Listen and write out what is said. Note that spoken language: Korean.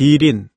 기린